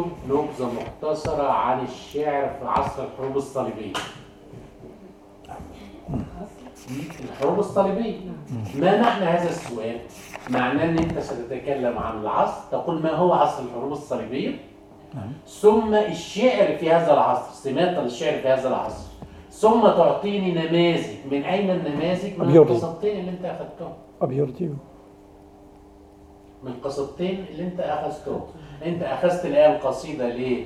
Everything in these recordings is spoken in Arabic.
اكتب نبذة مختصرة عن الشعر في عصر الحروب الصليبية. الحروب الصليبية. ما معنى هذا السؤال؟ معناه إن أنت ستتكلم عن العصر تقول ما هو عصر الحروب الصليبية؟ ثم الشعر في هذا العصر سمات الشعر في هذا العصر. ثم تعطيني نماذج. من أين النماذج؟ من. القصتين اللي أنت أخذتهم. أبيض من القصتين اللي أنت أخذتهم. انت اخذت الان قصيده ل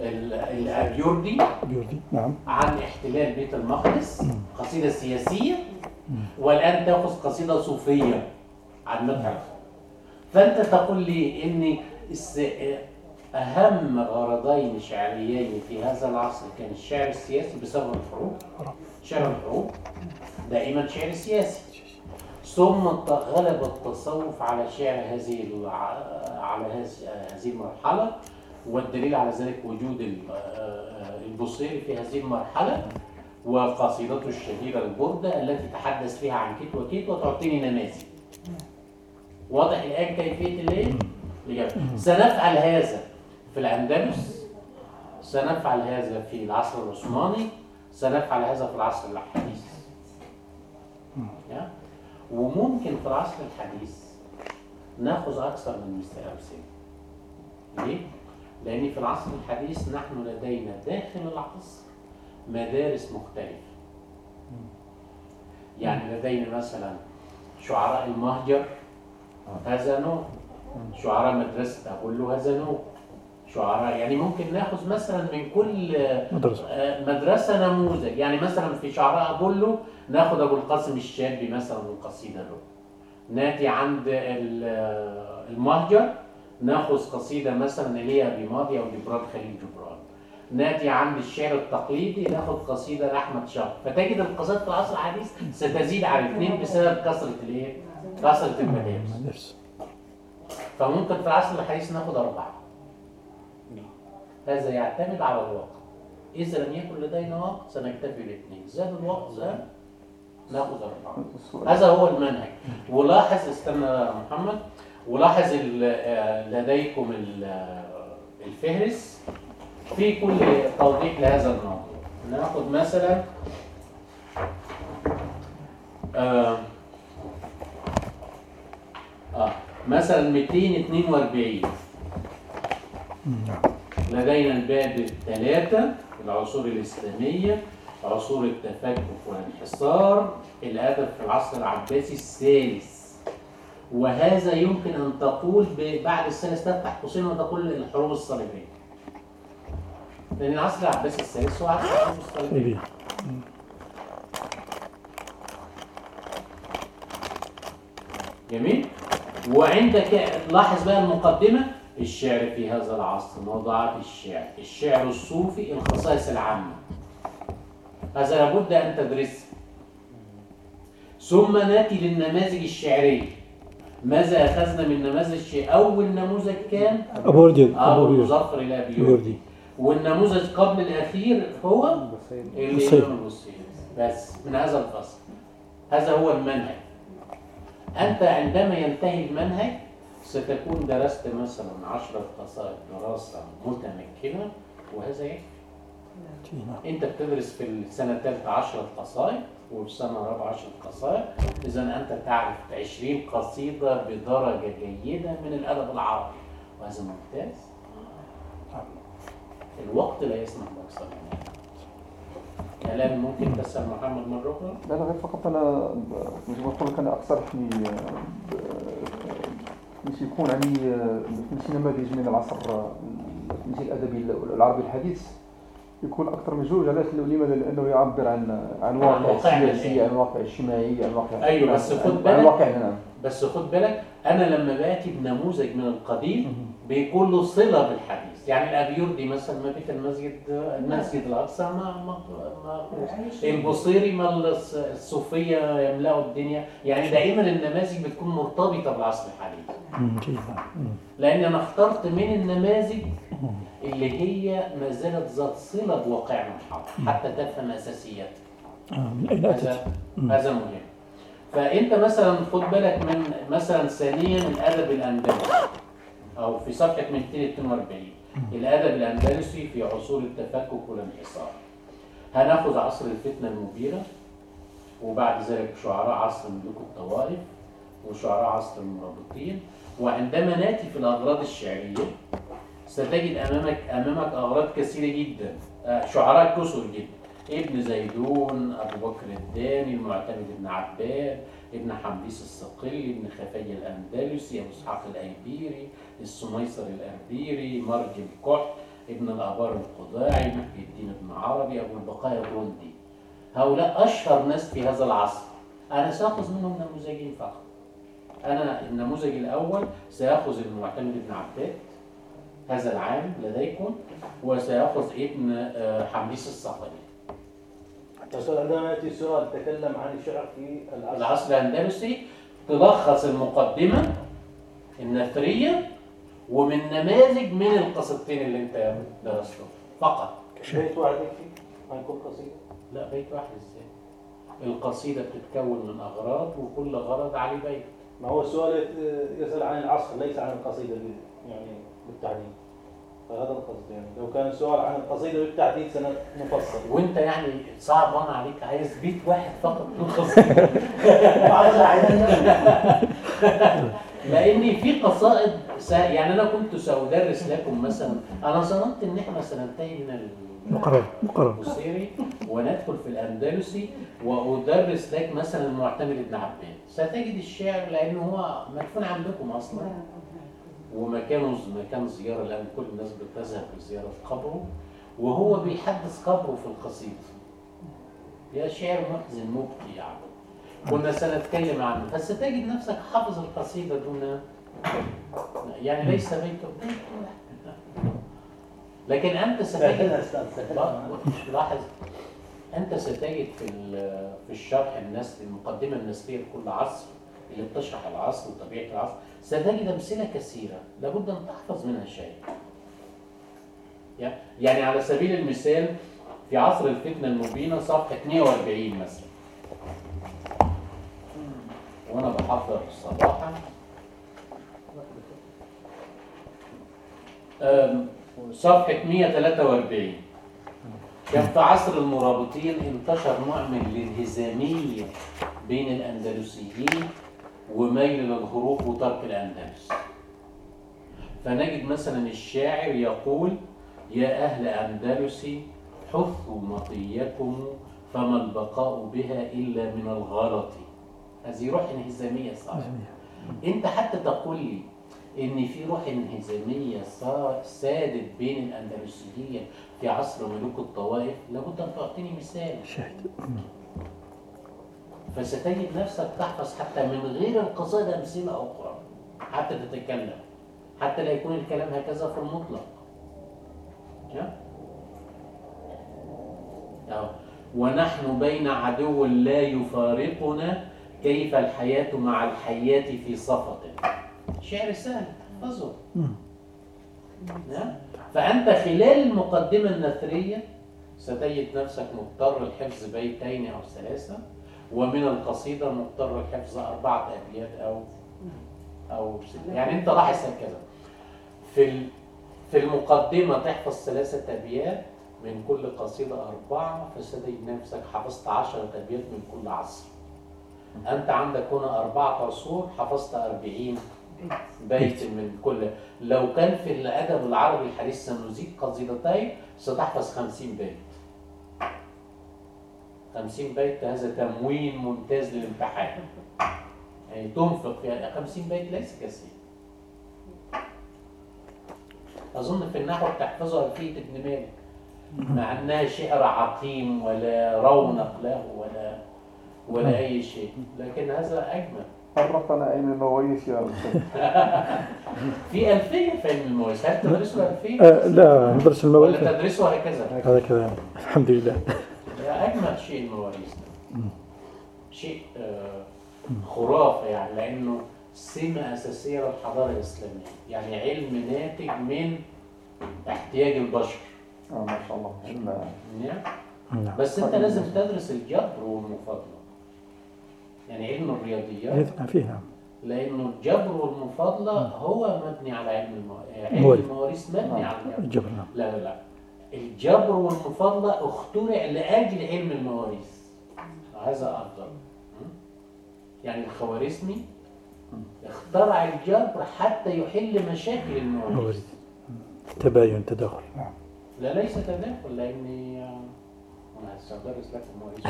الأبيوردي أبيض نعم. عن احتلال بيت المقدس قصيدة سياسية والآن تأخذ قصيدة صوفية عن مدحت فأنت تقول لي ان أهم غرضين شعريين في هذا العصر كان الشعر السياسي بسبب الحروب شعر الحروب دائما شعر سياسي. ثم غلب التصوف على شعر هذه على هذه- المرحلة والدليل على ذلك وجود آه، البصيري في هذه المرحلة وقصيدته الشهيرة البردة التي تحدث فيها عن كيت وكيت وتعطيني نماذج واضح الآن كيفية الإيه؟ سنفعل هذا في الأندلس سنفعل هذا في العصر العثماني سنفعل هذا في العصر الحديث؟ وممكن في العصر الحديث ناخذ أكثر من مثال امثله ليه؟ لأن في العصر الحديث نحن لدينا داخل العصر مدارس مختلفة. يعني لدينا مثلا شعراء المهجر هذا نوع. شعراء مدرسة أقول هذا نوع. شعراء. يعني ممكن ناخذ مثلا من كل مدرسة. آه، مدرسة نموذج. يعني مثلا في شعراء أبولو ناخذ أبو القاسم الشابي مثلا من قصيدة له. ناتي عند آه، المهجر ناخذ قصيدة مثلا إليا أبي ماضي أو جبران خليل جبران. ناتي عند الشعر التقليدي ناخذ قصيدة لأحمد شوقي فتجد القصائد في العصر الحديث ستزيد على اثنين بسبب كثرة الإيه؟ كثرة المدارس فممكن في العصر الحديث ناخد أربعة. هذا يعتمد على الوقت. إذا لم يكن لدينا وقت سنكتفي باثنين زاد الوقت زاد ناخد أربعة هذا هو المنهج. ولاحظ استنى محمد ولاحظ آه، لديكم آه، الفهرس في كل توضيح لهذا الموضوع ناخد مثلا آه آه مثلا 242 نعم. لدينا الباب الثلاثة العصور الإسلامية عصور التفكك والانحصار الأدب في العصر العباسي الثالث. وهذا يمكن أن تقول بعد الثالث تفتح قوسين وتقول الحروب الصليبية؟ لأن العصر العباسي الثالث هو عصر الحروب الصليبية. جميل. وعندك لاحظ بقى المقدمة. الشعر في هذا العصر موضوعات الشعر. الشعر الصوفي الخصائص العامة. هذا لابد أن تدرسه. ثم نأتي للنماذج الشعرية. ماذا أخذنا من نماذج الشعر؟ أول نموذج كان أبو وردي أبو مظفر الأبيوردي وردي. والنموذج قبل الأخير هو. الإمام البصيري بس من هذا الفصل. هذا هو المنهج. أنت عندما ينتهي المنهج ستكون درست مثلا عشرة قصائد دراسة متمكنة وهذا يكفي نعم. أنت بتدرس في السنة الثالثة عشرة قصائد وفي السنة الرابعة عشرة قصائد. إذا أنت تعرف 20 قصيدة بدرجة جيدة من الأدب العربي وهذا ممتاز. الوقت لا يسمح بأكثر من هذا الآن ممكن تسأل محمد مرة أخرى؟ لا لا غير فقط أنا مش بقول لك أنا أقترح لي باش يكون عندي ماشي نماذج من العصر ماشي الأدبي العربي الحديث يكون أكثر من جوج علاش؟ لماذا؟ لأنه يعبر عن عن واقع السياسي عن واقع اجتماعي عن واقع أيوة، بس خد بالك. عن نعم. بس خد بالك أنا لما بأتي بنموذج من القديم بيكون له صلة بالحديث. يعني الأبيوردي مثلا ما بيت المسجد المسجد الأقصى ما ما ما البصيري ما الص- الصوفية يملأوا الدنيا. يعني دائما النماذج بتكون مرتبطة بالعصر الحديث. لأن أنا اخترت من النماذج اللي هي ما زالت ذات صلة بواقعنا الحاضر حتى تفهم أساسياتها آه،؟ هذا هذا مهم. فأنت مثلا خد بالك من مثلا ثانيا الأدب الأندلسي أو في صفحة 242 الأدب الأندلسي في عصور التفكك والانحصار. هناخد عصر الفتنة المبيرة وبعد ذلك شعراء عصر ملوك الطوائف وشعراء عصر المرابطين. وعندما نأتي في الأغراض الشعرية ستجد أمامك أمامك أغراض كثيرة جدا. آه، شعراء كثر جدا. ابن زيدون أبو بكر الداني المعتمد بن عباد ابن حمديس الصقلي ابن خفي الأندلسي أبو إسحاق الأيبيري السميسر الأربيري مرج الكحل ابن الآبار القضاعي محي الدين بن عربي أبو البقايا الرندي. هؤلاء أشهر ناس في هذا العصر. أنا سأخذ منهم نموذجين فقط. أنا النموذج الأول سيأخذ المعتمد بن عباد. هذا العام لديكم. وسيأخذ ابن آه، حمديس الصقلي عندما يأتي سؤال تكلم عن الشعر في العصر. العصر الأندلسي. تلخص المقدمة النثرية ومن نماذج من القصيدتين اللي انت درستهم فقط. بيت واحد يكفي عن كل قصيدة؟ لا بيت واحد إزاي؟ القصيدة بتتكون من أغراض وكل غرض عليه بيت. ما هو السؤال يسأل عن العصر ليس عن القصيدة يعني بالتحديد. فهذا القصد يعني. لو كان السؤال عن القصيدة بالتحديد سنفصل. وانت يعني صعبان عليك. عايز بيت واحد فقط من القصيدة. لأني في قصائد س... يعني أنا كنت سأدرس لكم مثلا أنا ظننت إن إحنا سننتهي من مقرر مقرر. البوصيري وندخل في الأندلسي وأدرس لك مثلا المعتمد بن عباد ستجد الشعر لأنه هو مدفون عندكم أصلا. ومكانه مكان زيارة الان كل الناس بتذهب لزيارة قبره. وهو بيحدث قبره في القصيدة. يا شعر محزن مبكي يعني كنا سنتكلم عنه. فستجد نفسك حافظ القصيدة دون يعني ليس بيت بيت. لكن أنت ستجد لاحظ. أنت ستجد في في الشرح النسل المقدمة النسلية لكل عصر اللي بتشرح العصر وطبيعة العصر ستجد أمثلة كثيرة لابد أن تحفظ منها شيء. يع- يعني على سبيل المثال في عصر الفتنة المبينة صفحة 42 مثلا. وأنا بحضر صباحا. أم، صفحة 143 كان في عصر المرابطين انتشر نوع من الانهزامية بين الأندلسيين وميل للهروب وترك الأندلس. فنجد مثلا الشاعر يقول يا أهل أندلسي حثوا مطيكم فما البقاء بها إلا من الغلط. هذه روح انهزامية صعبة انت حتى تقول لي إن في روح انهزامية صا- سادت بين الاندلسيين في عصر ملوك الطوائف لابد أن تعطيني مثال. شاهد. فستجد نفسك تحفظ حتى من غير القصائد أمثلة أخرى حتى تتكلم حتى لا يكون الكلام هكذا في المطلق. ونحن بين عدو لا يفارقنا كيف الحياة مع الحياة في صفة شعر سهل احفظه نعم؟ فأنت خلال المقدمة النثرية ستجد نفسك مضطر لحفظ بيتين أو ثلاثة ومن القصيدة مضطر لحفظ أربعة أبيات أو أو ستة يعني أنت لاحظ هكذا. في في المقدمة تحفظ ثلاثة أبيات من كل قصيدة أربعة فستجد نفسك حفظت عشرة أبيات من كل عصر. أنت عندك هنا أربعة عصور حفظت أربعين بيت من كل. لو كان في الأدب العربي الحديث سنزيد قصيدتين ستحفظ خمسين بيت. خمسين بيت هذا تموين ممتاز للامتحان. يعني تنفق في خمسين بيت ليس كثير. أظن في النحو تحفظها ألفية ابن مالك. مع أنها شعر عقيم ولا رونق له ولا ولا أي شيء. لكن هذا أجمل. عرفنا علم المواريث يا أستاذ؟ في ألفية في علم المواريث هل تدرسوا ألفية؟ آه لا ندرس ولا المواريث تدرسوا هكذا؟ هذا كذا الحمد لله. يا أجمل شيء المواريث ده. شيء آه، خرافة يعني لأنه سمة أساسية للحضارة الإسلامية. يعني علم ناتج من احتياج البشر. آه ما شاء الله. نعم. نعم. بس أنت لازم تدرس الجبر والمفاضلة يعني علم الرياضيات نعم فيه نعم لأنه الجبر والمفاضله هو مبني على علم المو... علم مبني نعم. على الجبر. الجبر نعم. لا لا لا. الجبر والمفاضله اخترع لأجل علم المواريث هذا أفضل. م? يعني الخوارزمي اخترع الجبر حتى يحل مشاكل المواريث تباين تداخل لا ليس تداخل لأني أنا هستدرس لك المواريث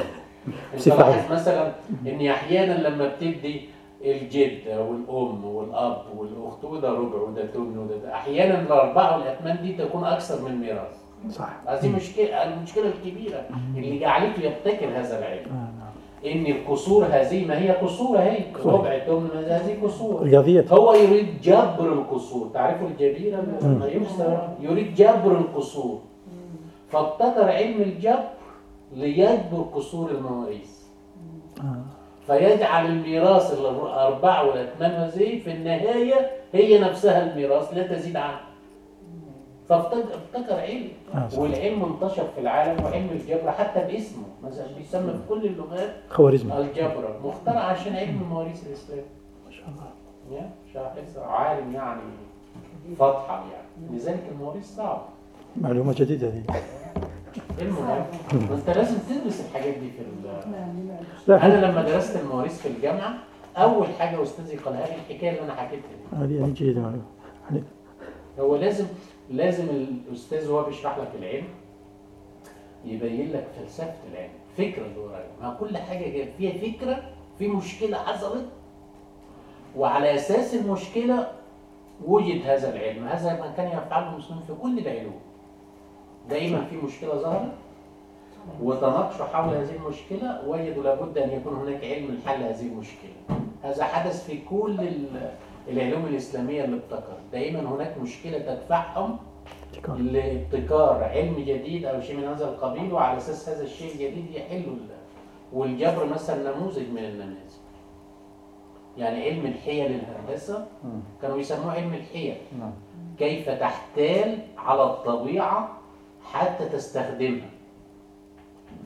انت صفة لاحظ مثلا اني أحيانا لما بتدي الجد والأم والأب والأخت وده ربع وده تمن وده أحيانا الأربعة والاثمان دي تكون أكثر من ميراث. صح. هذه مشكلة المشكلة الكبيرة اللي جعلته يبتكر هذا العلم. آه، نعم. إن القصور هذه ما هي قصور اهي. ربع تمن هذه قصور. رياضيات هو يريد جبر القصور. تعرفوا الجبيرة؟ ما يكسر يريد جبر القصور. فابتكر علم الجبر ليجبر قصور المواريث. آه. فيجعل الميراث الأربعة والأثمان هذه في النهاية هي نفسها الميراث لا تزيد عنه. فابتكر علم. آه،. والعلم انتشر في العالم وعلم الجبر حتى باسمه. مثلا بيسمى في كل اللغات خوارزمي. الجبر. مخترع عشان علم مواريث الإسلام ما شاء الله. عالم يعني فطحا يعني. لذلك المواريث صعب معلومة جديدة هذه المهم؟ أنت لازم تدرس الحاجات دي في ال- أنا لما درست المواريث في الجامعة أول حاجة أستاذي قالها لي الحكاية اللي أنا حكيتها دي. هذه جيدة معلومة. يعني هو لازم لازم الأستاذ وهو بيشرح لك العلم يبين لك فلسفة العلم فكرة اللي وراها ما كل حاجة جاية فيها فكرة في مشكلة حصلت وعلى أساس المشكلة وجد هذا العلم. هذا ما كان يفعله المسلمين في كل العلوم دائما في مشكلة ظهرت. وتناقشوا حول هذه المشكلة. وجدوا لابد أن يكون هناك علم لحل هذه المشكلة. هذا حدث في كل ال- العلوم الإسلامية اللي ابتكرت. دائما هناك مشكلة تدفعهم ابتكار. لابتكار علم جديد أو شيء من هذا القبيل. وعلى أساس هذا الشيء الجديد يحلوا ال- والجبر مثلا نموذج من النماذج. يعني علم الحيل الهندسة. مم. كانوا يسموه علم الحيل. نعم. كيف تحتال على الطبيعة حتى تستخدمها.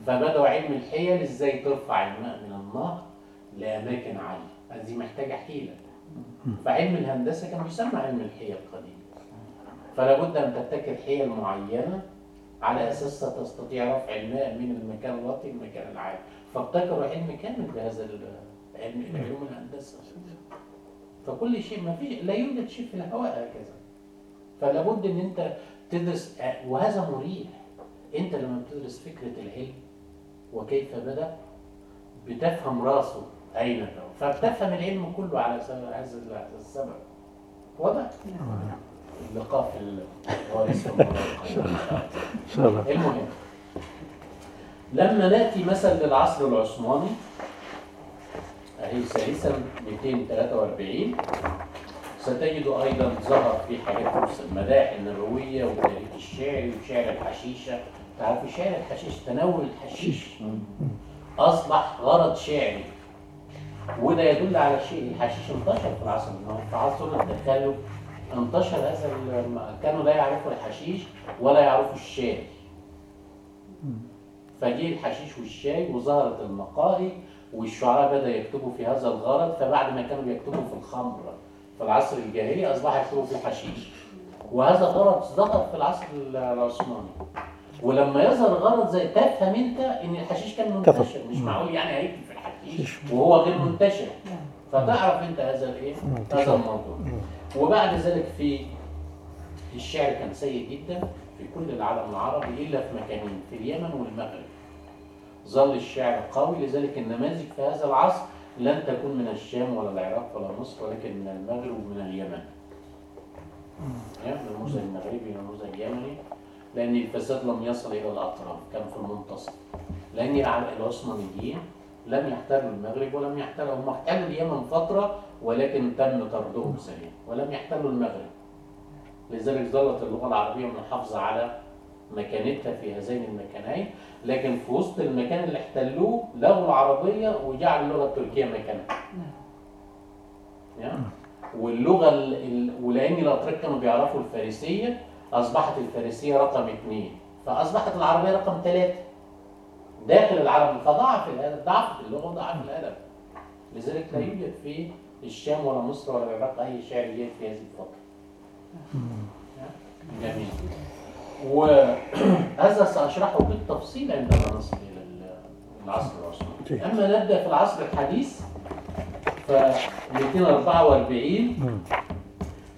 فبدأوا علم الحيل إزاي ترفع الماء من النهر لأماكن عالية. هذه محتاجة حيلة. فعلم الهندسة كان يسمى علم الحيل قديما فلا بد أن تبتكر حيل معينة على أساسها تستطيع رفع الماء من المكان الواطي للمكان العالي. فابتكروا علم كامل بهذا ال- علم علوم الهندسة. فكل شيء ما فيش لا يوجد شيء في الهواء هكذا. فلا بد إن أنت تدرس وهذا مريح. انت لما بتدرس فكرة العلم وكيف بدأ بتفهم راسه اين ذهب فبتفهم العلم كله على سبب هذا السبب. واضح؟ اللقاء في الله. المهم لما نأتي مثلا للعصر العثماني أهي ثالثا 243 ستجد أيضا ظهر في حاجات المداح النبويه وتاريخ الشعر وشعر الحشيشة. تعرف شعر الحشيش تناول الحشيش. أصبح غرض شعري. وده يدل على شيء. الحشيش انتشر في العصر. في عصر التخلف انتشر هذا كانوا لا يعرفوا الحشيش ولا يعرفوا الشاي فجه الحشيش والشاي وظهرت المقاهي والشعراء بدأ يكتبوا في هذا الغرض. فبعد ما كانوا بيكتبوا في الخمر. في العصر الجاهلي أصبح يكتبوا في الحشيش. وهذا غرض ظهر في العصر العثماني. ولما يظهر غرض زي تفهم أنت إن الحشيش كان. منتشر مش معقول يعني هيكتب في الحشيش وهو غير منتشر. فتعرف أنت هذا الإيه؟ هذا الموضوع. وبعد ذلك في الشعر كان سيء جدا في كل العالم العربي إلا في مكانين في اليمن والمغرب. ظل الشعر قوي لذلك النماذج في هذا العصر لن تكون من الشام ولا العراق ولا مصر ولكن من المغرب ومن اليمن. النموذج المغربي والنموذج اليمني لأن الفساد لم يصل إلى الأطراف كان في المنتصف. لأن الع- العثمانيين لم يحتلوا المغرب ولم يحتلوا هم احتلوا اليمن فترة ولكن تم طردهم سريعا ولم يحتلوا المغرب. لذلك ظلت اللغة العربية محافظة على مكانتها في هذين المكانين. لكن في وسط المكان اللي احتلوه لغوا العربية وجعلوا اللغة التركية مكانها. يعني واللغة ال... ال... ولأن الأتراك كانوا بيعرفوا الفارسية أصبحت الفارسية رقم اثنين فأصبحت العربية رقم ثلاثة داخل العرب فضعف الأدب ضعفت اللغة وضعف الأدب. لذلك لا يوجد في الشام ولا مصر ولا العراق أي شعر جيد في هذه الفترة. جميل. وهذا سأشرحه بالتفصيل عندما نصل إلى العصر العثماني أما نبدأ في العصر الحديث ف 244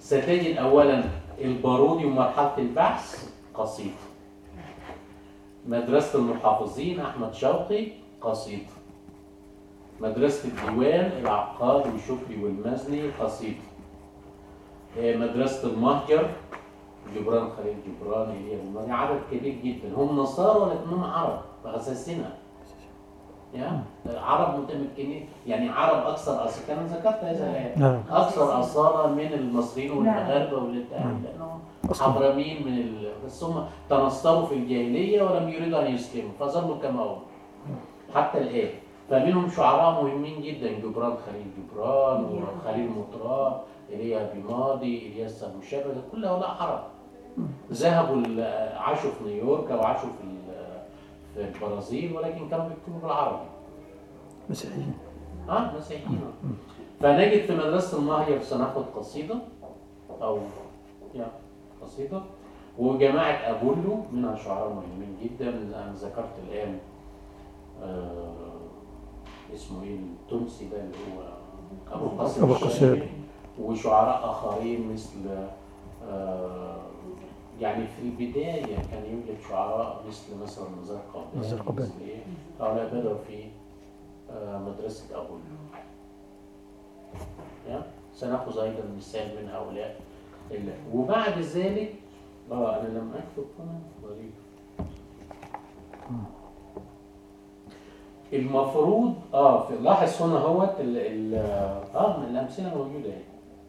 ستجد أولا البارودي ومرحلة البحث قصيدة مدرسة المحافظين أحمد شوقي قصيدة مدرسة الديوان العقاد وشكري والمزني قصيدة مدرسة المهجر جبران خليل جبران إيليا الماني عدد كبير جدا. هم نصارى ولكنهم عرب بأساسنا. يا عرب متمكنين. يعني عرب أكثر أصلا كان ذكرت هذا الآن نعم. أكثر أصالة من المصريين والمغاربة والإتحاد لأنهم أصلاً. حضرمين من ال... بس هم تنصروا في الجاهلية ولم يريدوا أن يسلموا. فظلوا كما هم. حتى الآن. فمنهم شعراء مهمين جدا. جبران خليل جبران وخليل مطران إيليا بماضي إلياس أبو شبكة كل هؤلاء عرب ذهبوا عاشوا في نيويورك أو عاشوا في في البرازيل ولكن كانوا بيكتبوا بالعربي. مسيحيين. ها؟ مسيحيين. فنجد في مدرسة المهجر سناخد قصيدة أو يا قصيدة. وجماعة أبولو منها شعراء مهمين جدا. أنا ذكرت الآن آه اسمه إيه التونسي ده اللي هو أبو القاسم أبو القاسم. وشعراء آخرين مثل آه يعني في البداية كان يوجد شعراء مثل مثلا نزار قباني نزار قباني. إيه هؤلاء بدأوا في آه، مدرسة أبولو يا؟ سنأخذ أيضا مثال من هؤلاء ال- وبعد ذلك آه أنا لم أكتب هنا ضريب المفروض آه لاحظ هنا هوت ال ال آه من الأمثلة موجوده اهي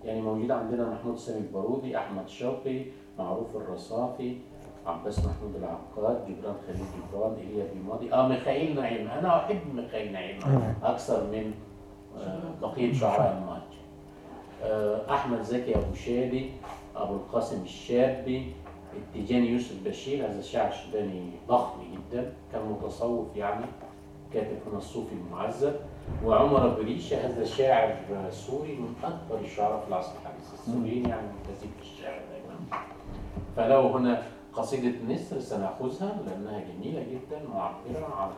يعني موجودة عندنا محمود سامي البارودي أحمد شوقي معروف الرصافي عباس محمود العقاد جبران خليل جبران إيليا بيماضي آه ميخائيل نعيم. أنا أحب ميخائيل نعيم أكثر من آه بقية شعراء المهجر آه أحمد زكي أبو شادي أبو القاسم الشابي التيجاني يوسف بشير هذا شاعر سوداني ضخم جدا كان متصوف يعني كاتب هنا الصوفي المعزز وعمر بريشة هذا شاعر سوري من أكبر الشعراء في العصر الحديث. السوريين يعني ممتازين في الشعر دائما فلو هنا قصيدة نسر سنأخذها لأنها جميلة جدا معبرة عن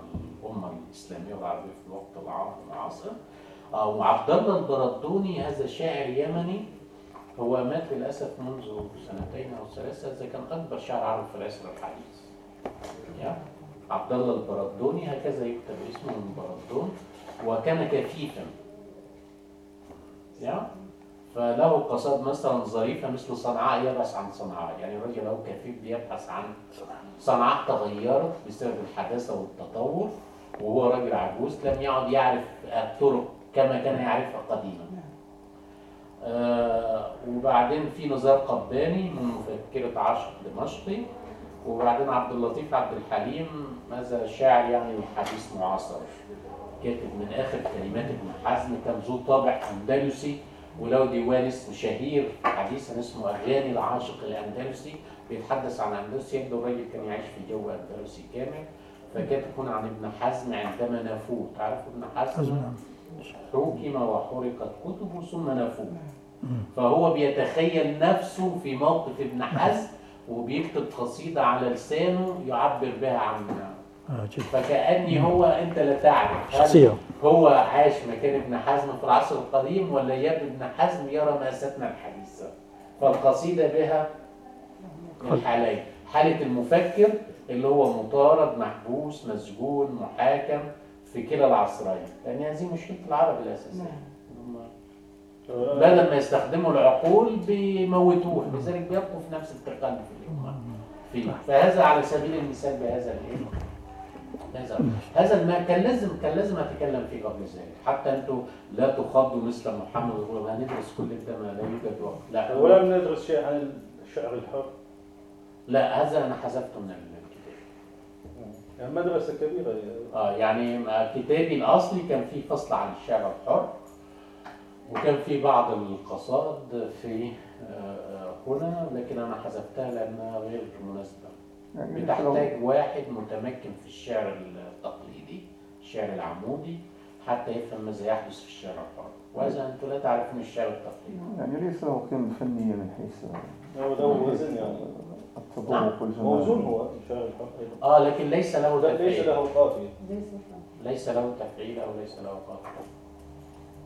الأمة الإسلامية والعربية في الوقت المعاصر آه، وعبد الله البردوني هذا شاعر يمني هو مات للأسف منذ سنتين أو ثلاثة. هذا كان أكبر شاعر عربي في العصر الحديث. يا؟ عبد الله البردوني هكذا يكتب اسمه من بردون وكان كفيفا يا؟ فله قصائد مثلا ظريفة مثل صنعاء يبحث عن صنعاء. يعني الرجل له كفيف بيبحث عن صنعاء تغيرت بسبب الحداثة والتطور وهو راجل عجوز لم يعد يعرف الطرق كما كان يعرفها قديما. آه وبعدين في نزار قباني من مفكرة عاشق دمشقي وبعدين عبد اللطيف عبد الحليم هذا شاعر يعني حديث معاصر. كاتب من آخر كلمات ابن حزم كان ذو طابع أندلسي وله ديوان اسم شهير حديثا اسمه أغاني العاشق الأندلسي بيتحدث عن اندلسيا يبدو الراجل كان يعيش في جو أندلسي كامل فكاتب هنا عن ابن حزم عندما نفوه تعرف ابن حزم؟ حزم. حكم وحرقت كتبه ثم نفوه فهو بيتخيل نفسه في موقف ابن حزم وبيكتب قصيدة على لسانه يعبر بها عن فكأني هو أنت لا تعرف هل شخصية. هو عاش مكان ابن حزم في العصر القديم ولا يبدو ابن حزم يرى مأساتنا الحديثة؟ فالقصيدة بها الحالين حالة المفكر اللي هو مطارد محبوس مسجون محاكم في كلا العصرين لأن هذه مشكلة العرب الأساسية. هم بدل ما يستخدموا العقول بيموتوه لذلك بيبقوا في نفس التقلب في فيه فهذا على سبيل المثال بهذا الايه هذا هذا الما كان لازم كان لازم أتكلم فيه قبل ذلك. حتى أنتوا لا تخضوا مثل محمد ويقولوا هندرس كل ده ما لا يوجد وقت. لا ولم ندرس شيء عن الشعر الحر. لا هذا أنا حذفته من الكتاب. يعني مدرسة كبيرة. آه يعني كتابي الأصلي كان فيه فصل عن الشعر الحر وكان في بعض القصائد في آه، آه، هنا لكن أنا حذفتها لأنها غير مناسبة. بتحتاج واحد متمكن في الشعر التقليدي الشعر العمودي حتى يفهم ماذا يحدث في الشارع الحر وإذا أنتم لا تعرفون الشعر التقليدي. يعني ليس له قيمة فنية من حيث هو له وزن يعني. التذوق والجمال موزون هو الحق أيضا آه لكن ليس له لا، ليس تفعيل. له قافية. ليس له تفعيل أو ليس له قافية.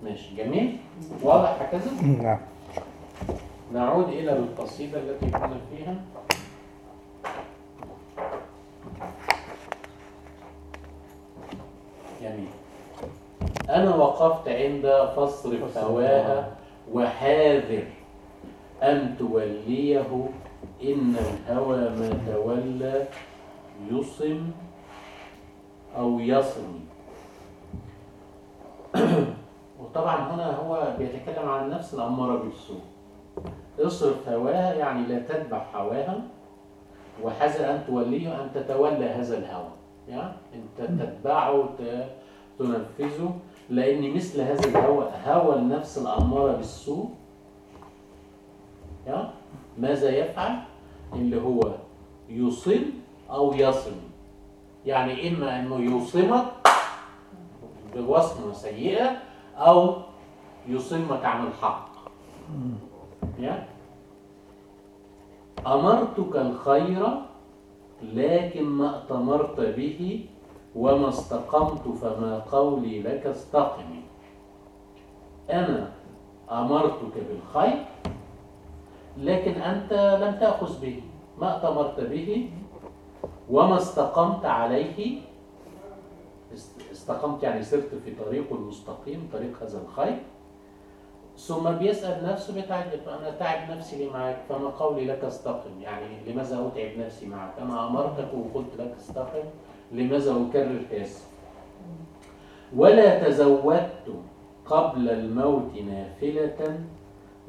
ماشي. جميل؟ واضح هكذا؟ نعم. نعود إلى القصيدة التي كنا فيها. جميل. أنا وقفت عند فاصرف هواها وحاذر أن توليه إن الهوى ما تولى يصم أو يصم. وطبعا هنا هو بيتكلم عن النفس الأمارة بالسوء. اصرف هواها يعني لا تتبع هواها وحذر أن توليه أن تتولى هذا الهوى. يعني أنت تتبعه تنفذه. لأن مثل هذا الهوى هوى النفس الأمارة بالسوء يعني ماذا يفعل؟ اللي هو يصم أو يصم. يعني إما أنه يوصمك بوصمة سيئة أو يصمك عن الحق. يا أمرتك الخير لكن ما أتمرت به وما استقمت فما قولي لك استقم أنا أمرتك بالخير لكن أنت لم تأخذ به. ما أتمرت به وما استقمت عليه. است- استقمت يعني سرت في طريق المستقيم طريق هذا الخير. ثم بيسأل نفسه بيتعجب أنا تعب نفسي ليه معك فما قولي لك استقم. يعني لماذا أتعب نفسي معك أنا أمرتك وقلت لك استقم لماذا أكرر هذا ولا تزودت قبل الموت نافلة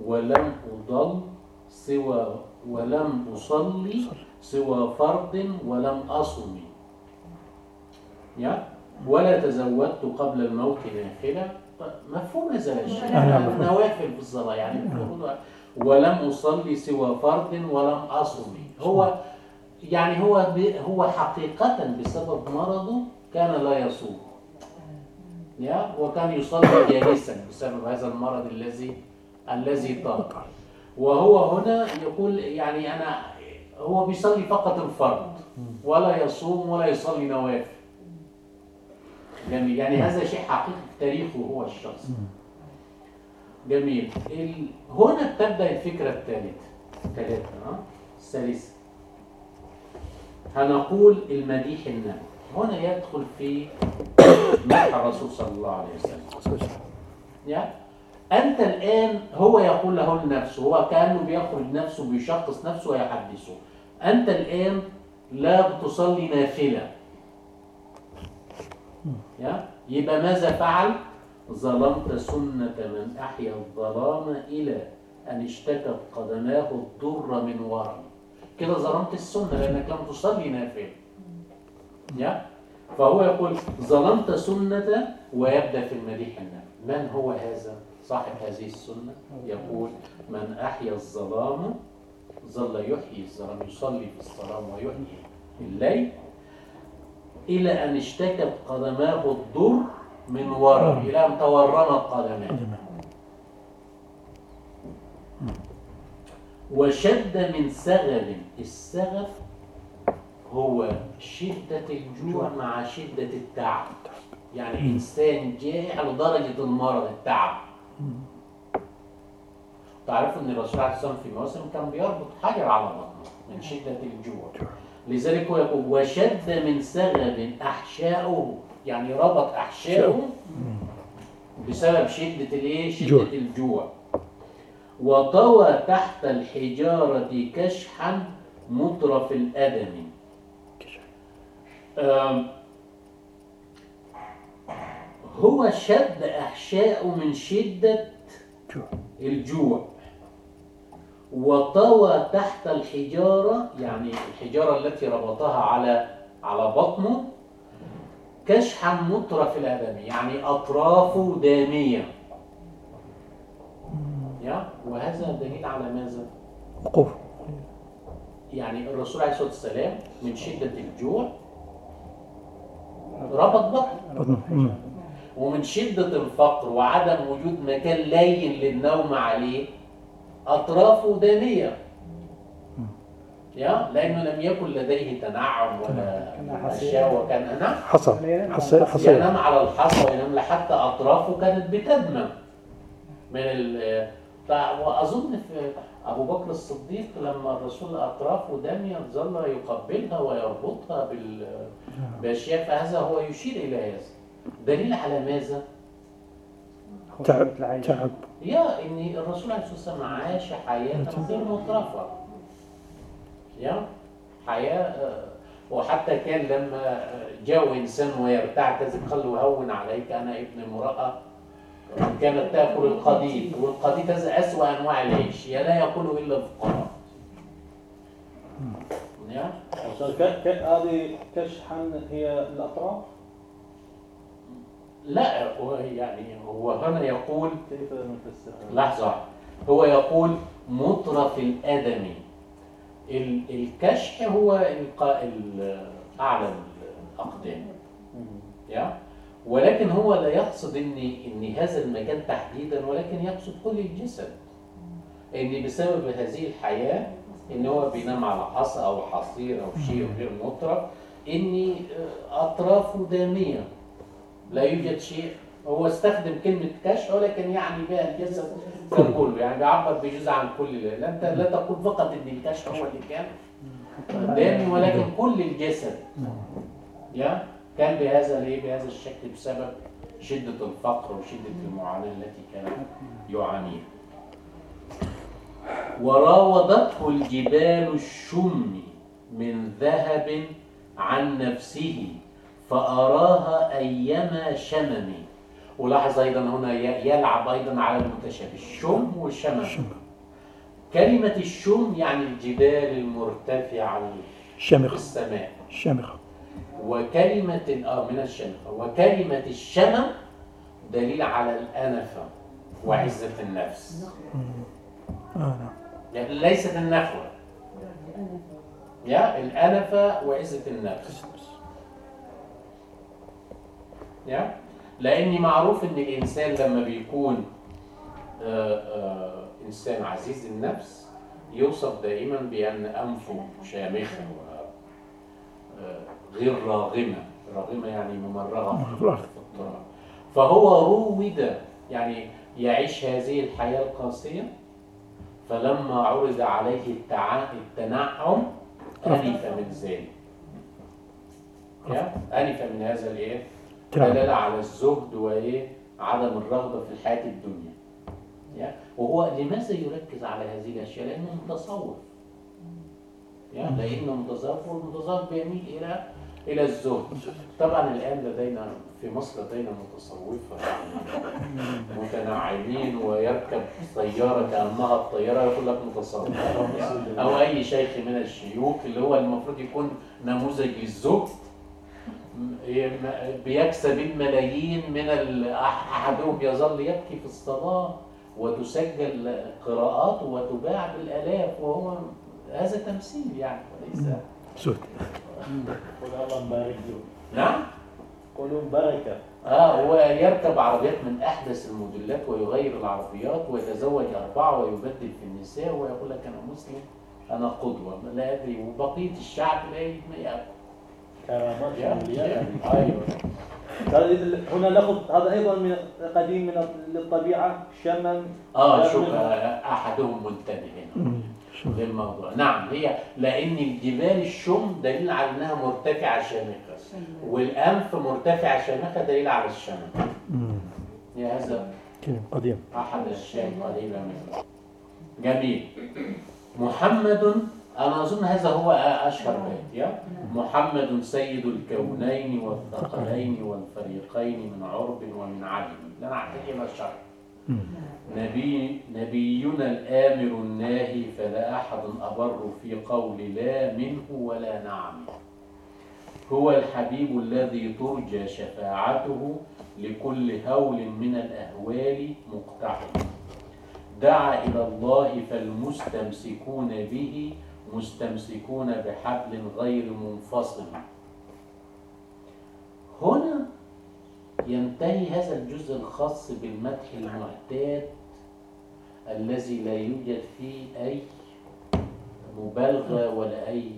ولم أضل سوى ولم أصلي سوى فرض ولم أصم. يا؟ ولا تزودت قبل الموت نافلة مفهوم هذا الشيء. نوافل في الصلاة يعني المفروض ولم أصلي سوى فرض ولم أصم هو يعني هو هو حقيقة بسبب مرضه كان لا يصوم. يا وكان يصلي جالسا بسبب هذا المرض الذي الذي طال وهو هنا يقول يعني أنا هو بيصلي فقط الفرض ولا يصوم ولا يصلي نوافل. جميل يعني هذا شيء حقيقي في تاريخه هو الشخص. جميل ال... هنا تبدأ الفكرة الثالثة ثلاثة ها الثالثة هنقول المديح النبوي هنا يدخل في مدح الرسول صلى الله عليه وسلم. يعني أنت الآن هو يقول له لنفسه هو كأنه بيخرج نفسه بيشخص نفسه ويحدثه. أنت الآن لا بتصلي نافلة. يا؟ يبقى ماذا فعل؟ ظلمت سنة من أحيا الظلام إلى أن اشتكت قدماه الضر من ورم كده ظلمت السنة لأنك لم تصلي نافلة يا؟ فهو يقول ظلمت سنة ويبدأ في المديح النبي. من هو هذا؟ صاحب هذه السنة. يقول من أحيا الظلام ظل يحيي الظلام يصلي في الظلام ويحيي الليل. إلى أن اشتكت قدماه الضر من ورم إلى أن تورمت قدماه. وشد من سغب السغب هو شدة الجوع مع شدة التعب. يعني إنسان جائع لدرجة المرض التعب. تعرفوا أن الرسول عليه الصلاة والسلام في مواسم كان بيربط حجر على بطنه من شدة الجوع. لذلك هو يقول وشد من سغب أحشاؤه يعني ربط أحشاؤه بسبب شدة الإيه؟ شدة جوع. الجوع وطوى تحت الحجارة كشحا مطرف الأدم هو شد أحشاءه من شدة جوع. الجوع وطوى تحت الحجارة يعني الحجارة التي ربطها على على بطنه كشحا مطرف الأدم يعني أطرافه دامية يا وهذا دليل على ماذا؟ وقوف يعني الرسول عليه الصلاة والسلام من شدة الجوع ربط بطنه. ومن شدة الفقر وعدم وجود مكان لين للنوم عليه أطرافه دانية يا لأنه لم يكن لديه تنعم ولا أشياء وكان نعم. حصى حصى حصى ينام على الحصى وينام لحتى أطرافه كانت بتدمى من ال وأظن في أبو بكر الصديق لما الرسول أطرافه دامية ظل يقبلها ويربطها بال بأشياء فهذا هو يشير إلى هذا. دليل على ماذا؟ تعب تعب. يا ان الرسول عليه الصلاة والسلام عاش حياة غير مترفه يا حياة آه، وحتى كان لما جاء إنسان ويرتعتز قال له هون عليك أنا ابن امرأة كانت تأكل القديد والقديد هذا أسوأ أنواع العيش يا لا ياكله إلا الفقراء. ك- هذه كشحا هي الأطراف؟ لا هو يعني هو هنا يقول كيف نفسرها؟ لحظة هو يقول مطرف الأدمي ال- الكشح هو ال- أعلى الأقدام. يا؟ ولكن هو لا يقصد ان ان هذا المكان تحديدا ولكن يقصد كل الجسد. ان بسبب هذه الحياة إن هو بينام على حصى أو حصير أو شيء غير مطرف ان اطرافه دامية. لا يوجد شيء. هو استخدم كلمة كشف ولكن يعني بها الجسد كله. يعني بيعبر بجزء عن كل لا لا تقول فقط إن الكشف هو اللي كان. دامي ولكن كل الجسد يا كان بهذا ليه؟ بهذا الشكل بسبب شدة الفقر وشدة المعاناة التي كان يعانيها. وراودته الجبال الشم من ذهب عن نفسه. فأراها أيما شمم. ولاحظ أيضا هنا يلعب أيضا على المتشابه الشم والشمم. كلمة الشم يعني الجبال المرتفعة في شامخ السماء. شامخ وكلمة آه من الشمخة وكلمة الشمم دليل على الأنفة وعزة النفس. آه نعم. يعني ليست النخوة يا الأنفة وعزة النفس. يا؟ لأني معروف إن الإنسان لما بيكون آه، آه، إنسان عزيز النفس يوصف دائما بأن أنفه شامخة و آه، غير راغمة. راغمة يعني ممرغة في. التراب. فهو روض يعني يعيش هذه الحياة القاسية. فلما عرض عليه التع... التنعم أنف من ذلك. يا؟ أنف من هذا الإيه؟ دلالة على الزهد وإيه؟ عدم الرغبة في الحياة الدنيا. يا وهو لماذا يركز على هذه الأشياء؟ لأنه متصوف. يا لأنه متصوف والمتصوف بيميل إلى إلى الزهد. طبعا الآن لدينا في مصر لدينا متصوفة. متنعمين ويركب سيارة كأنها الطيارة يقول لك متصوف. أو أي شيخ من الشيوخ اللي هو المفروض يكون نموذج للزهد. بيكسب الملايين من أحدهم يظل يبكي في الصلاة وتسجل قراءاته وتباع بالآلاف وهو هذا تمثيل يعني وليس قل الله مبارك له نعم؟ قولوا بركة آه هو يركب عربيات من أحدث الموديلات ويغير العربيات ويتزوج أربعة ويبدل في النساء ويقول لك أنا مسلم أنا قدوة لا أدري وبقية الشعب لا ما يأكل كرامات يا- الأولياء أيوه. هذا- هنا ناخذ هذا أيضا من قديم من الطبيعه شمم آه شوف أحدهم منتبه هنا. للموضوع. نعم هي لأن الجبال الشم دليل على أنها مرتفعة شامخة. والأنف مرتفعة شامخة دليل على الشمم. مم. هي هذا كلام قديم. أحد الأشياء القليلة منه جميل. محمد أنا أظن هذا هو أشهر بيت يا؟ محمد سيد الكونين والثقلين والفريقين من عرب ومن عجم لا نعتقد إلى الشرع. نبي نبينا الآمر الناهي فلا أحد أبر في قول لا منه ولا نعم. هو الحبيب الذي ترجى شفاعته لكل هول من الأهوال مقتحم. دعا إلى الله فالمستمسكون به مستمسكون بحبل غير منفصل. هنا ينتهي هذا الجزء الخاص بالمدح المعتاد الذي لا يوجد فيه أي مبالغة ولا أي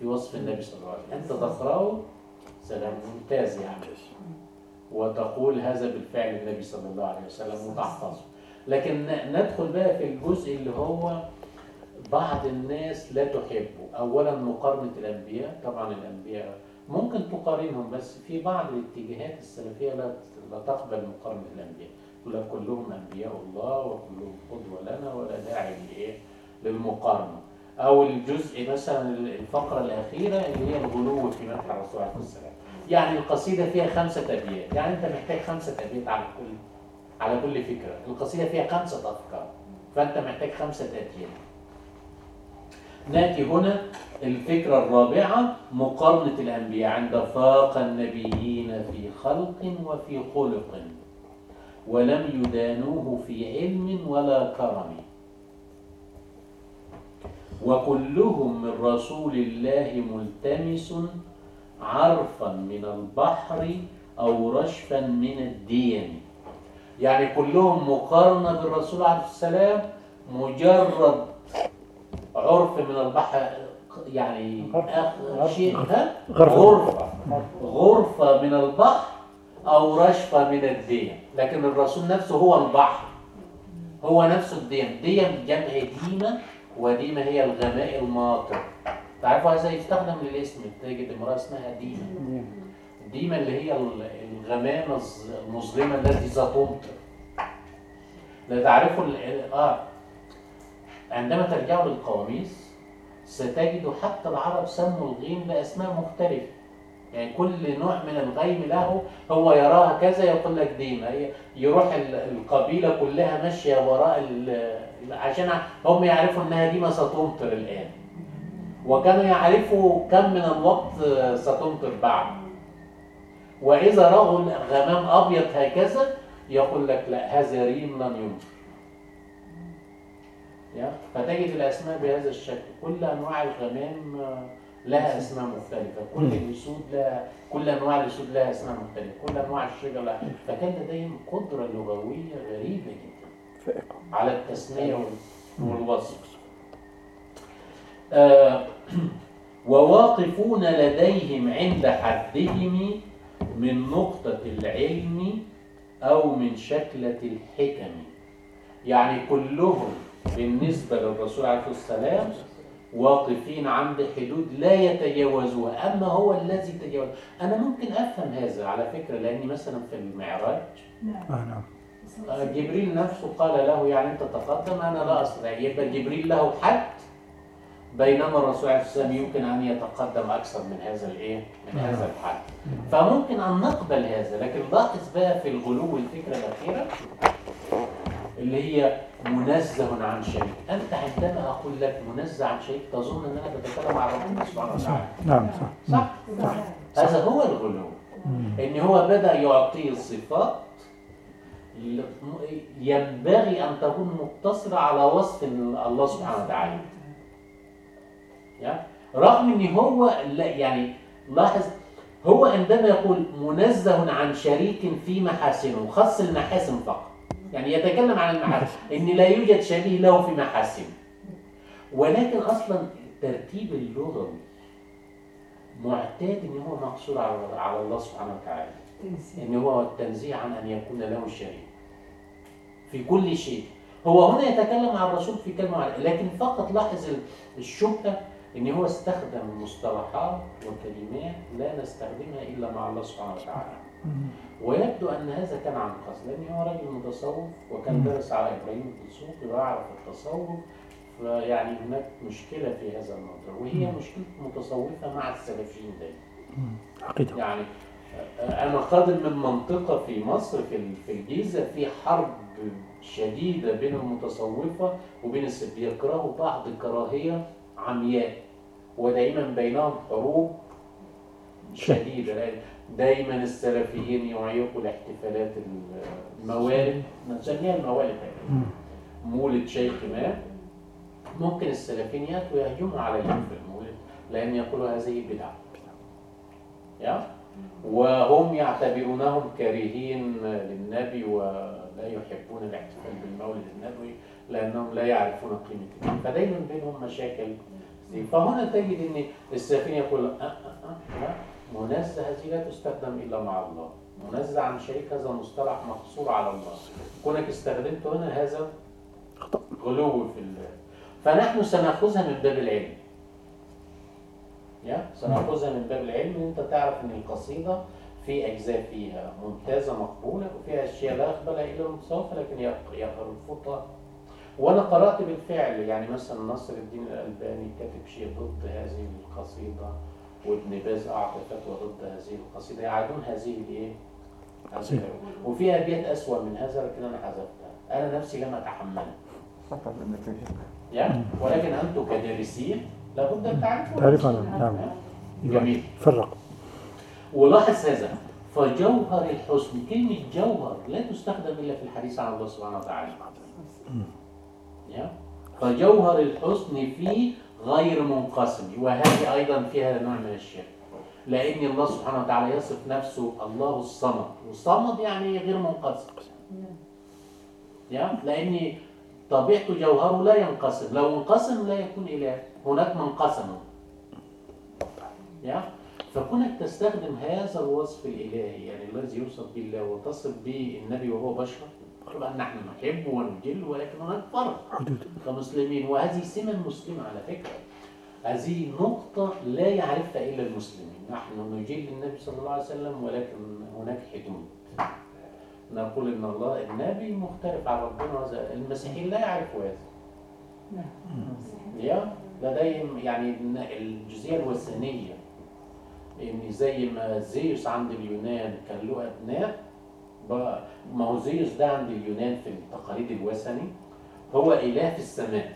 في وصف النبي صلى الله عليه وسلم. أنت تقرأه؟ سلام ممتاز يعني وتقول هذا بالفعل النبي صلى الله عليه وسلم وتحفظه لكن ندخل بقى في الجزء اللي هو بعض الناس لا تحبه أولا مقارنة الأنبياء طبعا الأنبياء ممكن تقارنهم بس في بعض الاتجاهات السلفية لا تقبل مقارنة الأنبياء. يقول كلهم أنبياء الله وكلهم قدوة لنا ولا داعي لإيه؟ للمقارنة. أو الجزء مثلا الفقرة الأخيرة اللي هي الغلو في مدح الرسول عليه السلام يعني القصيدة فيها خمسة أبيات يعني أنت محتاج خمسة أبيات على كل على كل فكرة. القصيدة فيها خمسة أفكار. فأنت محتاج خمسة أبيات نأتي هنا الفكرة الرابعة مقارنة الأنبياء عند فاق النبيين في خلق وفي خلق ولم يدانوه في علم ولا كرم. وكلهم من رسول الله ملتمس عرفا من البحر أو رشفا من الدين. يعني كلهم مقارنة بالرسول عليه السلام مجرد عرف من البحر يعني شيء؟ غرفة. غرفة غرفة من البحر أو رشفة من الدين. لكن الرسول نفسه هو البحر. هو نفسه الدين. دين جمع ديمة وديمة هي الغماء الماطر. تعرفوا هذا يستخدم للاسم. تجد امرأة اسمها ديمة. ديمة اللي هي ال- الغمامة المظلمة التي ذا تمطر لا تعرفوا آه. عندما ترجعوا للقواميس ستجدوا حتى العرب سموا الغيم بأسماء مختلفة. يعني كل نوع من الغيم له هو يراها كذا يقول لك ديمة هي- يروح ال- القبيلة كلها ماشية وراء عشان هم يعرفوا إنها ديمة ستمطر الآن. وكانوا يعرفوا كم من الوقت ستمطر بعد. وإذا رأوا غمام أبيض هكذا يقول لك لا هذا ريم لن يمطر فتجد الأسماء بهذا الشكل. كل أنواع الغمام آه، لها أسماء مختلفة. كل الأسود لها كل أنواع الأسود لها أسماء مختلفة. كل أنواع الشجر لها. فكان لديهم قدرة لغوية غريبة جدا. على التسمية وال- والوصف. آه، وواقفون لديهم عند حدهم من نقطة العلم أو من شكلة الحكم. يعني كلهم بالنسبة للرسول عليه الصلاة والسلام واقفين عند حدود لا يتجاوزوها أما هو الذي تجاوز. أنا ممكن أفهم هذا على فكرة لأني مثلا في المعراج. آه نعم. آه، جبريل نفسه قال له يعني أنت تقدم أنا لا أستطيع. يبقى جبريل له حد بينما الرسول عليه والسلام يمكن أن يتقدم أكثر من هذا الإيه؟ من هذا الحد. فممكن أن نقبل هذا لكن لاحظ بقى في الغلو الفكرة الأخيرة. اللي هي منزه عن شريك، أنت عندما أقول لك منزه عن شريك تظن ان أنا بتكلم عن ربنا سبحانه وتعالى. نعم صح صح؟ هذا هو الغلو. إن هو بدأ يعطيه صفات ل- ينبغي أن تكون مقتصرة على وصف الله سبحانه وتعالى يا؟ رغم إن هو لا يعني لاحظ هو عندما يقول منزه عن شريك في محاسنه خص المحاسن فقط يعني يتكلم عن المحاسن إن لا يوجد شبيه له في محاسنه ولكن أصلا الترتيب اللغوي معتاد إن هو مقصور على على الله سبحانه وتعالى. إن هو التنزيه عن أن يكون له شريك في كل شيء. هو هنا يتكلم عن الرسول في كلمة واحدة، لكن فقط لاحظ ال- الشبهة إن هو استخدم مصطلحات وكلمات لا نستخدمها إلا مع الله سبحانه وتعالى. ويبدو أن هذا كان عن قصد لأن هو راجل متصوف وكان درس على إبراهيم الدسوقي ويعرف التصوف فيعني هناك مشكلة في هذا الموضوع وهي مشكلة المتصوفه مع السلفيين دايما. يعني أنا قادم من منطقة في مصر في ال- في الجيزة في حرب شديدة بين المتصوفة وبين السلف بيكرهوا بعض كراهية عمياء ودائما بينهم حروب شديدة. لأن دايما السلفيين يعيقوا الاحتفالات ال- الموالد نسميها الموالد هكذا مولد شيخ ما ممكن السلفيين يأتوا يهجموا عليهم في المولد لأن يقولوا هذه بدعة. يا؟ وهم يعتبرونهم كارهين للنبي ولا يحبون الاحتفال بالمولد النبوي لأنهم لا يعرفون النبي فدايما بينهم مشاكل. فهنا تجد أن السفينة يقول أه أه أه منزه هذه لا تستخدم إلا مع الله. منزه عن شريك هذا مصطلح مقصور على الله. كونك استخدمت هنا هذا غلو في الله فنحن سنأخذها من باب العلم. يا؟ سنأخذها من باب العلم. أنت تعرف إن القصيدة في أجزاء فيها ممتازة مقبولة وفيها أشياء لا يقبلها الا المتصوفة لكن يرفضها وأنا قرأت بالفعل. يعني مثلا نصر الدين الألباني كاتب شيء ضد هذه القصيدة. وابن باز أعطى فتوى ضد هذه القصيدة. يعادون هذه الإيه؟ وفي أبيات أسوأ من هذا لكن أنا حذفتها. أنا نفسي لم أتحملها. في. يعني ولكن أنتم كدارسين لابد أن تعرفوا تعرفنا نعم. جميل. فرق ولاحظ هذا. فجوهر الحسن كلمة جوهر لا تستخدم إلا في الحديث عن الله سبحانه وتعالى. يا؟ فجوهر الحسن فيه غير منقسم. وهذه أيضا فيها نوع من الشرك. لأن الله سبحانه وتعالى يصف نفسه الله الصمد. والصمد يعني غير منقسم. لأن طبيعته جوهره لا ينقسم. لو انقسم لا يكون إله هناك منقسم يا فكونك تستخدم هذا الوصف الإلهي يعني الذي يوصف به الله وتصف به النبي وهو بشر طبعا نحن نحبه ونجله ولكن هناك فرق كمسلمين. وهذه سمة المسلمة على فكرة. هذه نقطة لا يعرفها إلا المسلمين. نحن نجل النبي صلى الله عليه وسلم ولكن هناك حدود. نقول إن الله النبي مختلف عن ربنا. المسيحيين لا يعرفوا هذا. يا؟ لديهم يعني الجزئية الوثنية. إن زي ما زيوس عند اليونان كان له أبناء ب- ما هو زيوس ده عند اليونان في التقاليد الوثني هو إله في السماء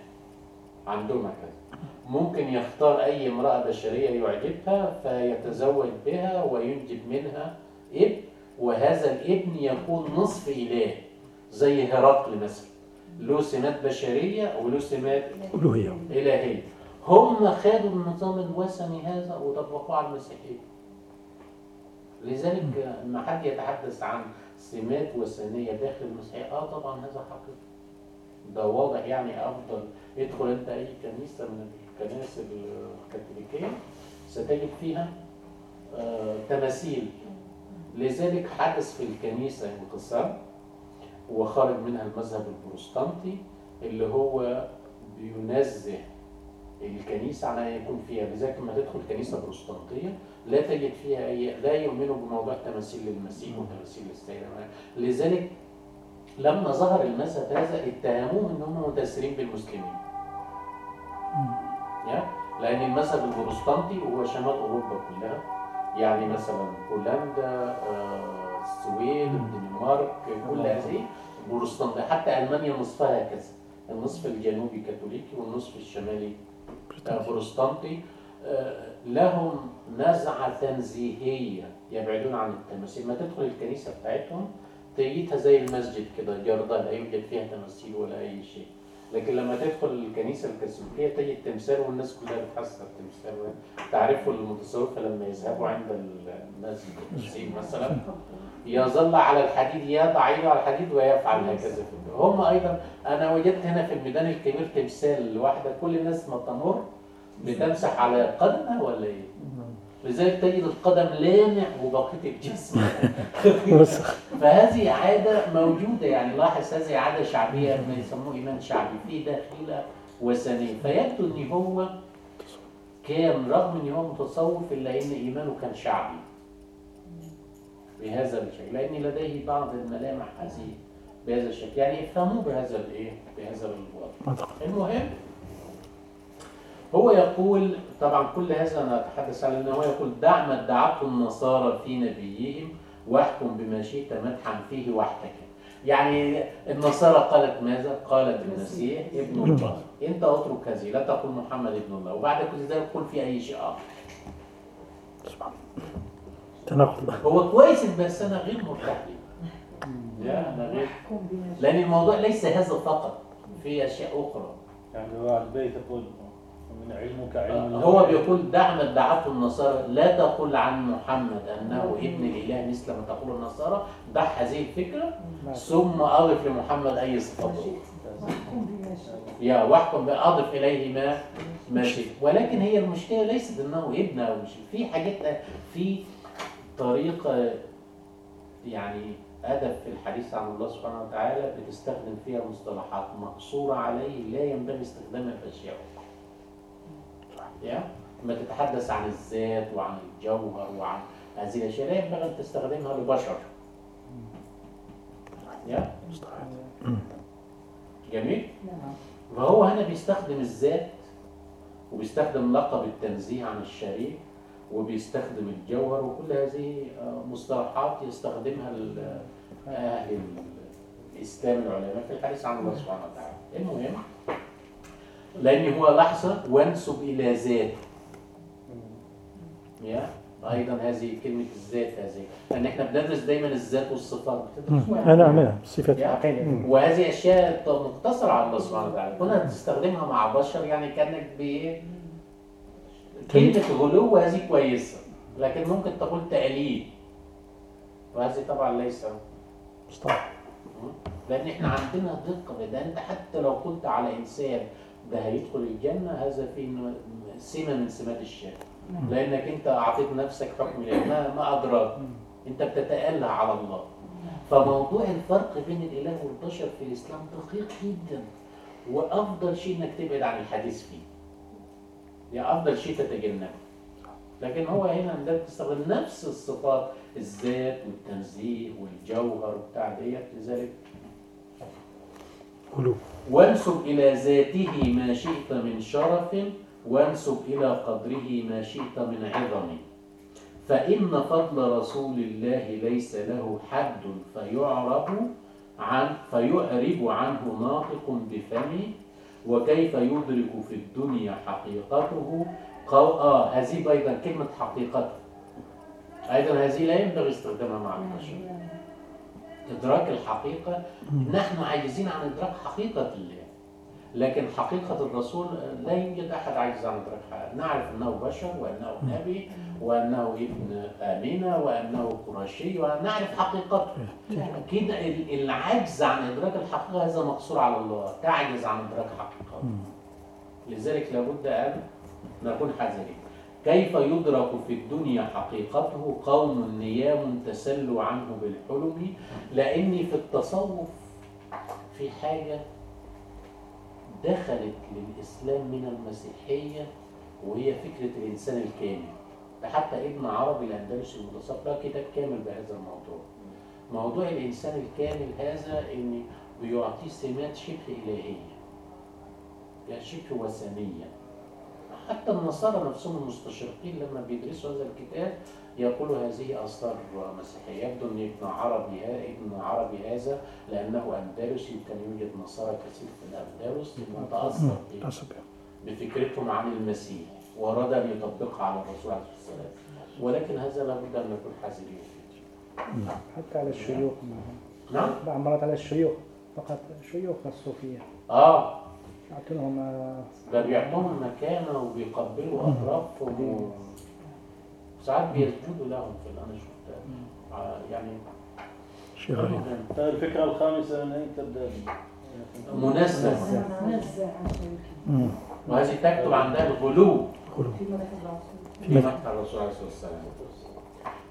عندهم هكذا. ممكن يختار أي امرأة بشرية يعجبها فيتزوج بها وينجب منها ابن وهذا الإبن يكون نصف إله زي هرقل مثلا. له سمات بشرية وله سمات ألوهية. إلهية. هم خدوا النظام الوثني هذا وطبقوه على المسيحية لذلك لما حد يتحدث عن سمات وثنية داخل المسيحية. آه طبعا هذا حقيقي. ده واضح يعني أفضل. ادخل أنت أي كنيسة من الكنائس الكاثوليكية ستجد فيها آه تماثيل. لذلك حدث في الكنيسة انقسام وخرج منها المذهب البروتستانتي اللي هو بينزه الكنيسة على أن يكون فيها. لذلك لما تدخل كنيسة بروتستانتية لا تجد فيها أي لا يؤمنوا بموضوع تماثيل للمسيح وتماثيل للسيدة. لذلك لما ظهر المذهب هذا اتهموه إن هم متأثرين بالمسلمين. يا؟ لأن المذهب البروتستانتي هو شمال أوروبا كلها. يعني مثلا هولندا آه، السويد الدنمارك كل هذه بروتستانتية حتى ألمانيا نصفها هكذا النصف الجنوبي كاثوليكي والنصف الشمالي. آه، بروتستانتي آه، لهم نزعة تنزيهية يبعدون عن التماثيل ما تدخل الكنيسة بتاعتهم تجدها زي المسجد كده جردة لا يوجد فيها تماثيل ولا أي شيء. لكن لما تدخل الكنيسة الكاثوليكية تجد تمثال والناس كلها بتحس التمثال. تعرفوا المتصوفة لما يذهبوا عند المسجد مثلا؟ يظل على الحديد يضع يده على الحديد ويفعل هكذا. هم أيضا أنا وجدت هنا في الميدان الكبير تمثال واحدة كل الناس ما تمر بتمسح على قدمها ولا إيه؟ لذلك تجد القدم لامع وبقية الجسم. فهذه عادة موجودة يعني لاحظ هذه عادة شعبية ما يسموه إيمان شعبي في داخلة وثنية فيبدو إن هو كان رغم إن هو متصوف إلا إن إيمانه كان شعبي. بهذا الشكل لأن لديه بعض الملامح هذه بهذا الشكل. يعني افهموه بهذا الإيه؟ بهذا الوضع. المهم هو يقول طبعا كل هذا نتحدث على إنه هو يقول دع ما ادعته النصارى في نبيهم واحكم بما شئت مدحا فيه واحتكم. يعني النصارى قالت ماذا؟ قالت المسيح ابن الله. أنت أترك هذه لا تقول محمد ابن الله. وبعد كل ذلك قل في أي شيء آخر. سبحان الله تناقض. هو كويس بس أنا غير مرتاح. ليه لا أنا غير. لأن الموضوع ليس هذا فقط في أشياء أخرى. يعني هو على البيت يقول من علمك علم الله. هو بيقول دع ما ادعته النصارى لا تقل عن محمد أنه ابن الإله مثل ما تقول النصارى. دع هذه الفكرة. ثم أضف لمحمد أي صفات يا واحكم أضف إليه ما ما شئت ولكن هي المشكلة ليست إنه ابن أو مش. في حاجات في طريقة يعني ادب في الحديث عن الله سبحانه وتعالى بتستخدم فيها مصطلحات مقصورة عليه لا ينبغي استخدامها في أخرى. يا؟ لما تتحدث عن الذات وعن الجوهر وعن هذه الأشياء. لا ينبغي أن تستخدمها لبشر. يا؟ جميل. فهو هنا بيستخدم الذات وبيستخدم لقب التنزيه عن الشريك وبيستخدم الجوهر وكل هذه آه، مصطلحات يستخدمها ال- أهل ال- الإسلام العلماء في الحديث عن الله سبحانه وتعالى. المهم لأن هو لحظة وانسب إلى ذات. يا أيضا هذه كلمة الذات هذه. لأن إحنا بندرس دايما الذات والصفات. أنا أعملها صفات. وهذه أشياء مقتصرة على الله سبحانه وتعالى. كونها تستخدمها مع بشر يعني كأنك بايه كلمة غلو هذه كويسة. لكن ممكن تقول تقليد. وهذه طبعا ليس. مصطلح. لأن إحنا عندنا دقة ده. أنت حتى لو قلت على إنسان ده هيدخل الجنة هذا في سمه من سمات الشرك. لأنك أنت أعطيت نفسك حكم الإله. ما ما أدراك. أنت بتتأله على الله. فموضوع الفرق بين الإله والبشر في الإسلام دقيق جدا. وأفضل شيء إنك تبعد عن الحديث فيه. يعني أفضل شيء تتجنبه. لكن هو هنا عندما تستخدم نفس الصفات الذات والتنزيه والجوهر بتاع ديت لذلك قلوب. وانسب إلى ذاته ما شئت من شرف وانسب إلى قدره ما شئت من عظم. فإن فضل رسول الله ليس له حد فيعرب عن فيعرب عنه ناطق بفمه وكيف يدرك في الدنيا حقيقته؟ قو... آه هذه أيضا كلمة حقيقته أيضا هذه لا ينبغي استخدامها مع البشر. إدراك الحقيقة. نحن عاجزين عن إدراك حقيقة الله. لكن حقيقة الرسول لا يوجد أحد عاجز عن إدراك حقيقة. نعرف أنه بشر وأنه نبي وأنه ابن آمنة وأنه قرشي ونعرف حقيقته. كده ال- العجز عن إدراك الحقيقة هذا مقصور على الله. تعجز عن إدراك حقيقته. لذلك لابد أن نكون حذرين. كيف يدرك في الدنيا حقيقته؟ قوم نيام تسلوا عنه بالحلم. لأني في التصوف في حاجة دخلت للإسلام من المسيحية وهي فكرة الإنسان الكامل. ده حتى ابن عربي الأندلسي المتصوف له كتاب كامل بهذا الموضوع. موضوع الإنسان الكامل هذا إن بيعطيه سمات شبه إلهية يعني شبه وثنية. حتى النصارى نفسهم المستشرقين لما بيدرسوا هذا الكتاب يقولوا هذه آثار مسيحية. يبدو أن ابن عربي ها ابن عربي هذا لأنه أندلسي وكان يوجد نصارى كثير في الأندلس. متأثر بفكرتهم عن المسيح وأراد أن يطبقها على الرسول عليه الصلاة والسلام. ولكن هذا لابد أن نكون حذرين. فيه حتى على الشيوخ. نعم؟ بعض مرات على الشيوخ فقط شيوخ الصوفية. آه، ده بيعطوهم مكانة وبيقبلوا أطرافهم و- ساعات بيسجدوا لهم في اللي أنا شفتها آه، يعني طيب الفكرة الخامسة من أين تبدأ؟ منزه. وهذه تكتب عندها الغلو. في مدح الرسول. في مدح الرسول عليه الصلاة والسلام.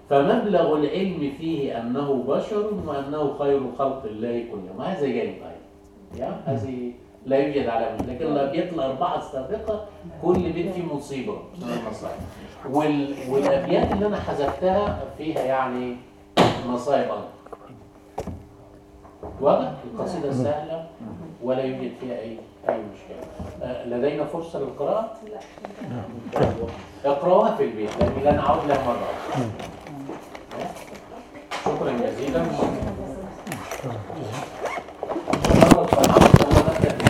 فمبلغ العلم فيه أنه بشر وأنه خير خلق الله كلهم. هذا أيضا. يا هذه لا يوجد على من لكن الأبيات الأربعة السابقة كل بيت فيه مصيبة. من المصائب وال... والأبيات اللي أنا حذفتها فيها يعني مصائب واضح؟ القصيدة سهلة ولا يوجد فيها أي أي مشكلة. آه، لدينا فرصة للقراءة؟ اقرأوها في البيت لأني لن أعود لها مرة. شكرا جزيلا.